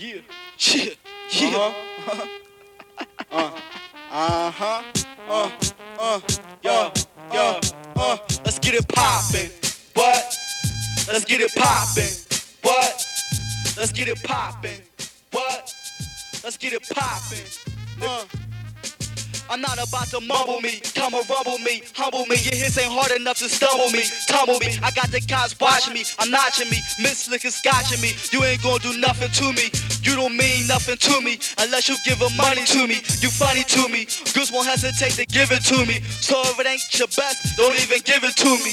Yeah. Yeah. Yeah. Uh-huh. Uh huh. Uh. Uh. Yo. Yo. Uh. Let's get it poppin'. What? Let's get it poppin'. What? Let's get it poppin'. What? Let's get it poppin'. Uh. I'm not about to mumble me, come and rumble me, humble me. Your hits ain't hard enough to stumble me, tumble me. I got the cops watching me, I'm notching me, Miss Slick scotching me. You ain't gonna do nothing to me, you don't mean nothing to me unless you give her money to me. You funny to me, girls won't hesitate to give it to me. So if it ain't your best, don't even give it to me.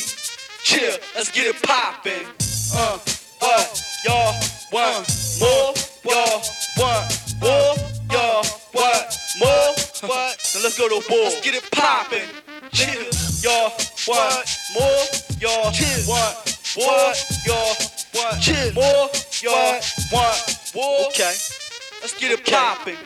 Chill, let's get it poppin'. Uh, what? Y'all What? Let's go to war. Let's get it poppin'. Chill, y'all want more? Y'all want what? Y'all want more? Y'all want war? Okay. Let's get it poppin'.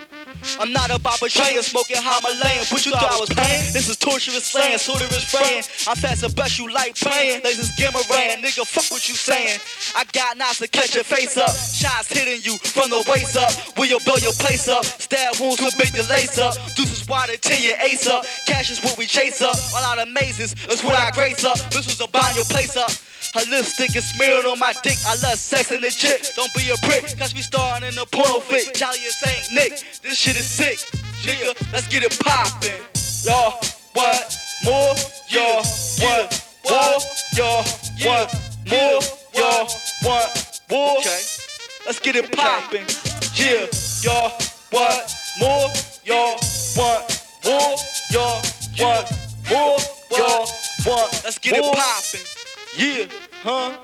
I'm not about betraying, smoking Himalayan. What you thought I was playing? This is torturous slaying, sort of praying. I'm past the best you like playing. Lasers Gimaran, nigga, fuck what you saying. I got knives to catch your face up. Shots hitting you from the waist up. Will you blow your place up? Stab wounds will make the lace up. Deuces water till your ace up. Cash is what we chase up. All out of mazes is what I grace up. This was a your place up. Her lipstick is smeared on my dick. I love sex and the chick. Don't be a prick, cause we starting in a porno fit. Jolly as Saint Nick. This shit is sick. Nigga, let's get it poppin'. Y'all want more? Y'all want more? Y'all want more? Y'all want more? Okay. Let's get it poppin'. Yeah, y'all want more? Y'all want more? Y'all want more? Y'all want Let's get it poppin'. Yeah, huh?